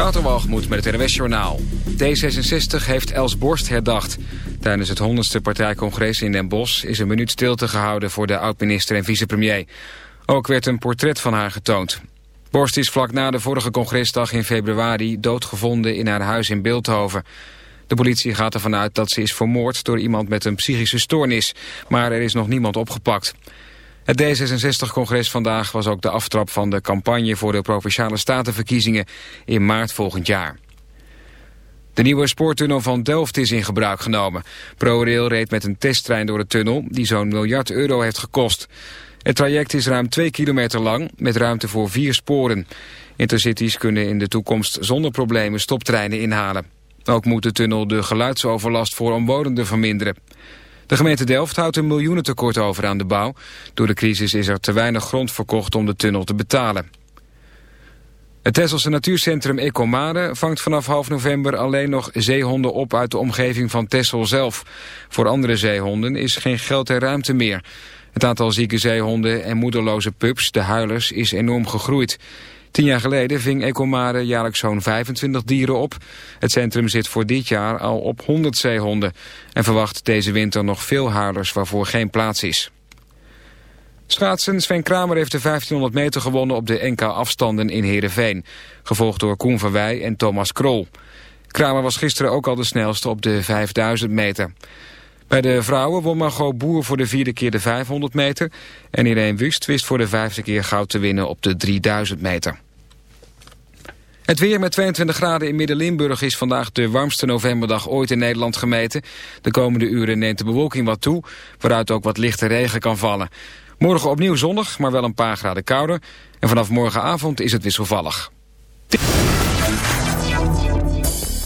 Waterwalgemoed met het NWS Journaal. D66 heeft Els Borst herdacht. Tijdens het 100ste partijcongres in Den Bosch is een minuut stilte gehouden voor de oud-minister en vicepremier. Ook werd een portret van haar getoond. Borst is vlak na de vorige congresdag in februari doodgevonden in haar huis in Beeldhoven. De politie gaat ervan uit dat ze is vermoord door iemand met een psychische stoornis, maar er is nog niemand opgepakt. Het D66-congres vandaag was ook de aftrap van de campagne voor de Provinciale Statenverkiezingen in maart volgend jaar. De nieuwe spoortunnel van Delft is in gebruik genomen. ProRail reed met een testtrein door de tunnel die zo'n miljard euro heeft gekost. Het traject is ruim twee kilometer lang met ruimte voor vier sporen. Intercities kunnen in de toekomst zonder problemen stoptreinen inhalen. Ook moet de tunnel de geluidsoverlast voor omwonenden verminderen. De gemeente Delft houdt een miljoenentekort over aan de bouw. Door de crisis is er te weinig grond verkocht om de tunnel te betalen. Het Tesselse natuurcentrum Ecomare vangt vanaf half november alleen nog zeehonden op uit de omgeving van Tessel zelf. Voor andere zeehonden is geen geld en ruimte meer. Het aantal zieke zeehonden en moederloze pups, de huilers, is enorm gegroeid. Tien jaar geleden ving Ecomare jaarlijks zo'n 25 dieren op. Het centrum zit voor dit jaar al op 100 zeehonden... en verwacht deze winter nog veel huilers waarvoor geen plaats is. Schaatsen Sven Kramer heeft de 1500 meter gewonnen op de NK-afstanden in Heerenveen. Gevolgd door Koen van Wij en Thomas Krol. Kramer was gisteren ook al de snelste op de 5000 meter. Bij de vrouwen won Margot Boer voor de vierde keer de 500 meter... en Irene Wust wist voor de vijfde keer goud te winnen op de 3000 meter. Het weer met 22 graden in Midden-Limburg is vandaag de warmste novemberdag ooit in Nederland gemeten. De komende uren neemt de bewolking wat toe, waaruit ook wat lichte regen kan vallen. Morgen opnieuw zonnig, maar wel een paar graden kouder. En vanaf morgenavond is het wisselvallig.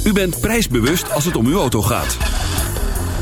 U bent prijsbewust als het om uw auto gaat.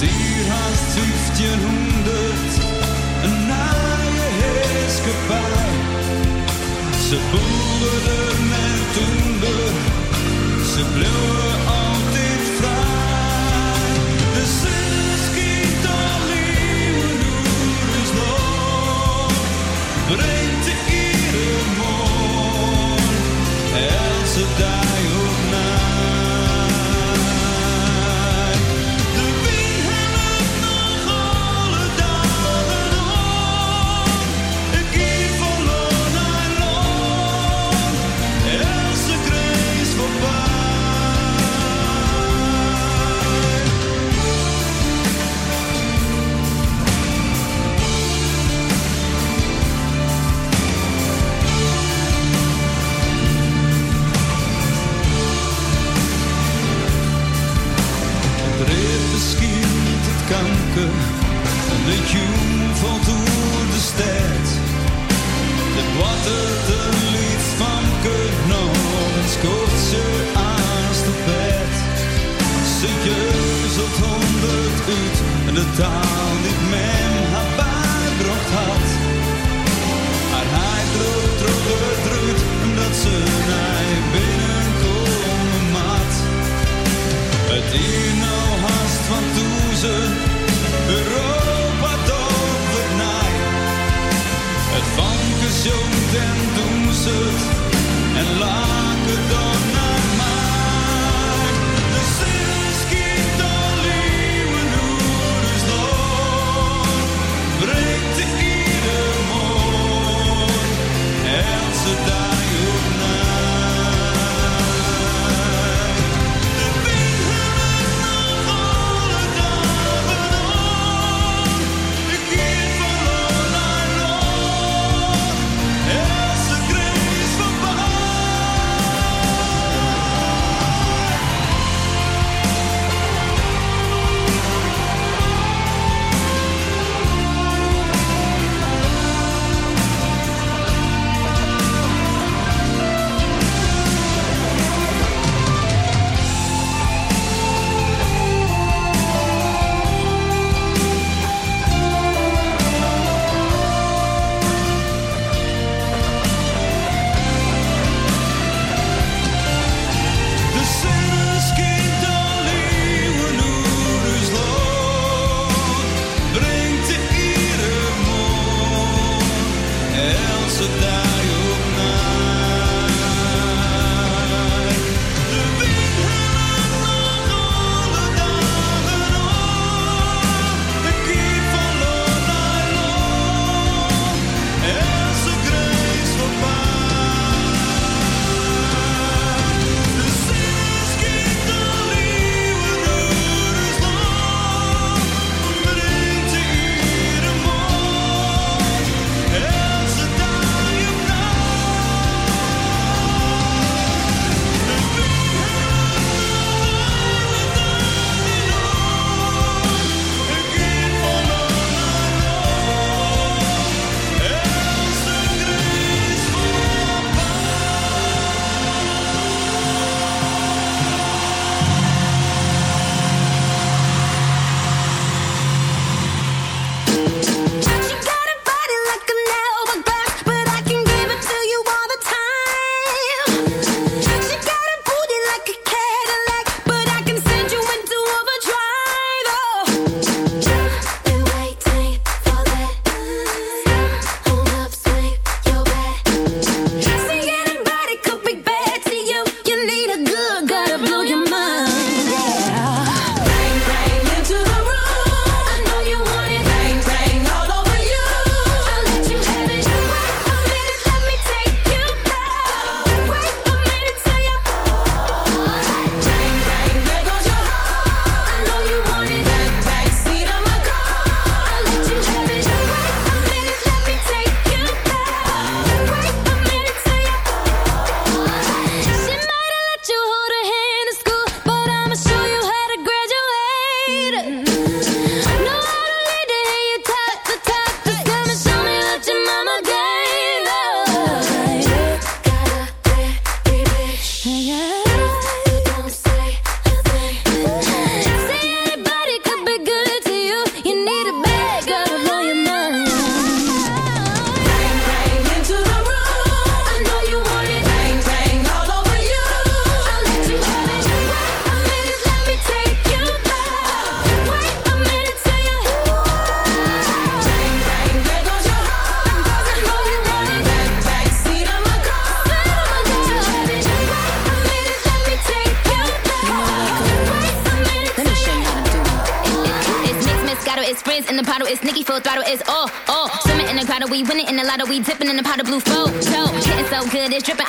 Hier hast 1500, een naaie heerskepaar. Ze boeren met toender, ze bleven.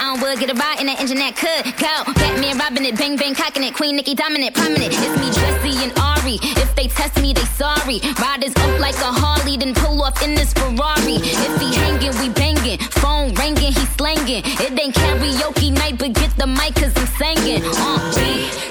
Dripping on wood, get a ride in the engine that could go. Batman robbing it, bang bang cocking it, Queen Nicki dominant, prominent. It's me, Jessie and Ari. If they test me, they sorry. Riders up like a Harley, then pull off in this Ferrari. If he hanging, we banging. Phone ringing, he slanging. It ain't karaoke night, but get the mic, cause I'm singing. Uh,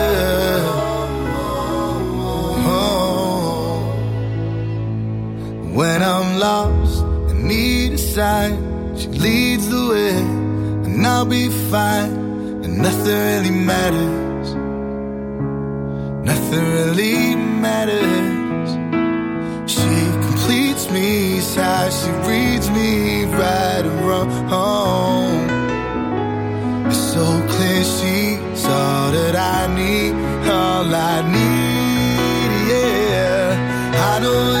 side, she leads the way, and I'll be fine, and nothing really matters. Nothing really matters. She completes me, side, she reads me right and wrong. It's so clear she's all that I need, all I need, yeah. I know.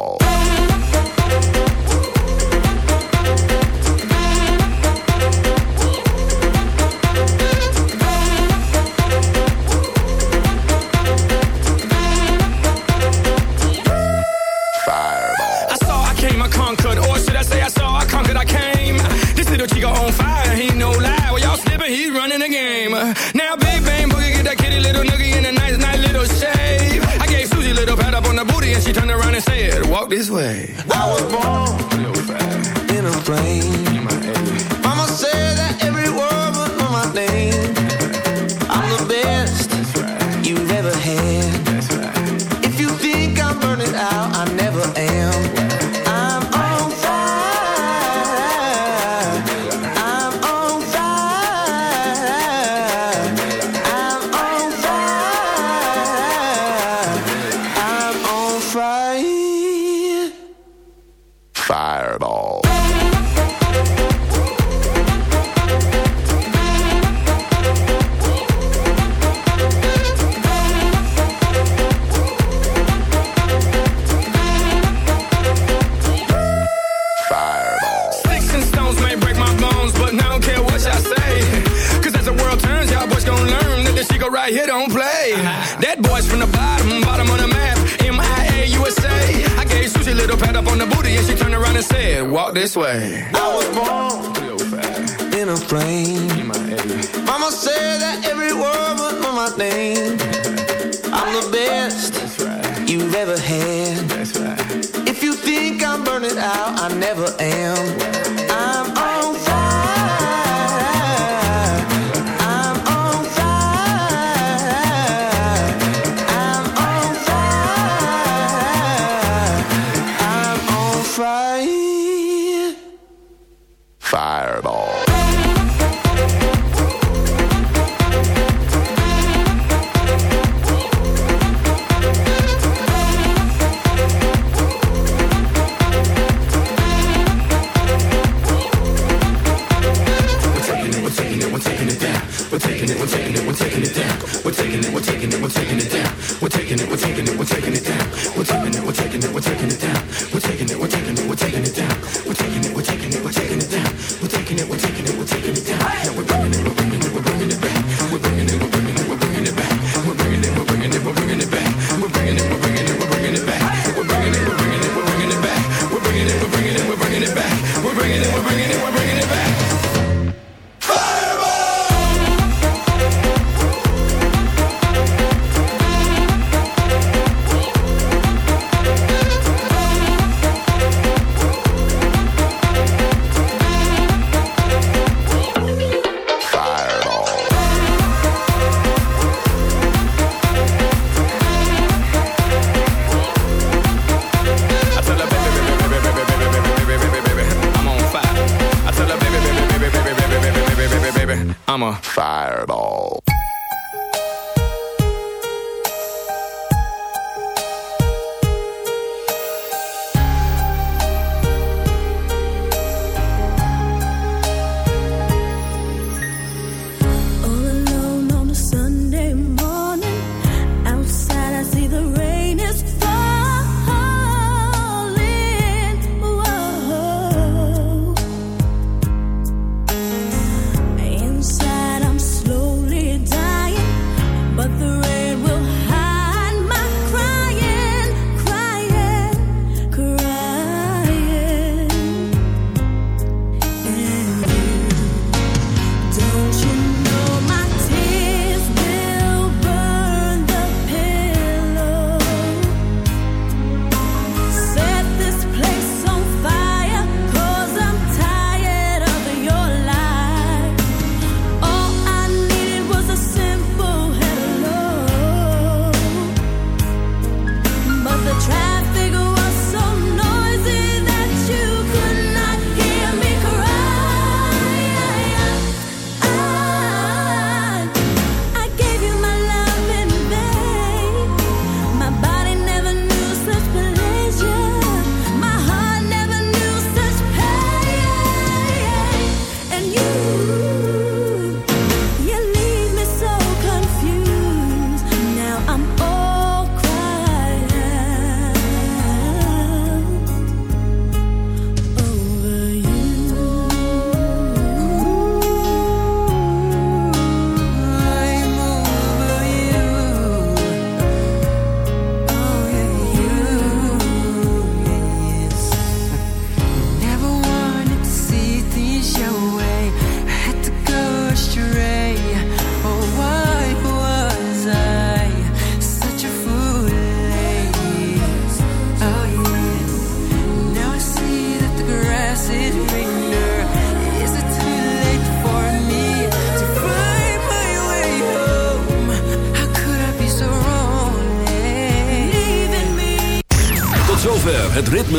Now, big bang boogie, get that kitty little noogie in a nice, nice little shave. I gave Susie a little pat up on the booty, and she turned around and said, "Walk this way." I was born in a plane. Mama said that every word was on my name.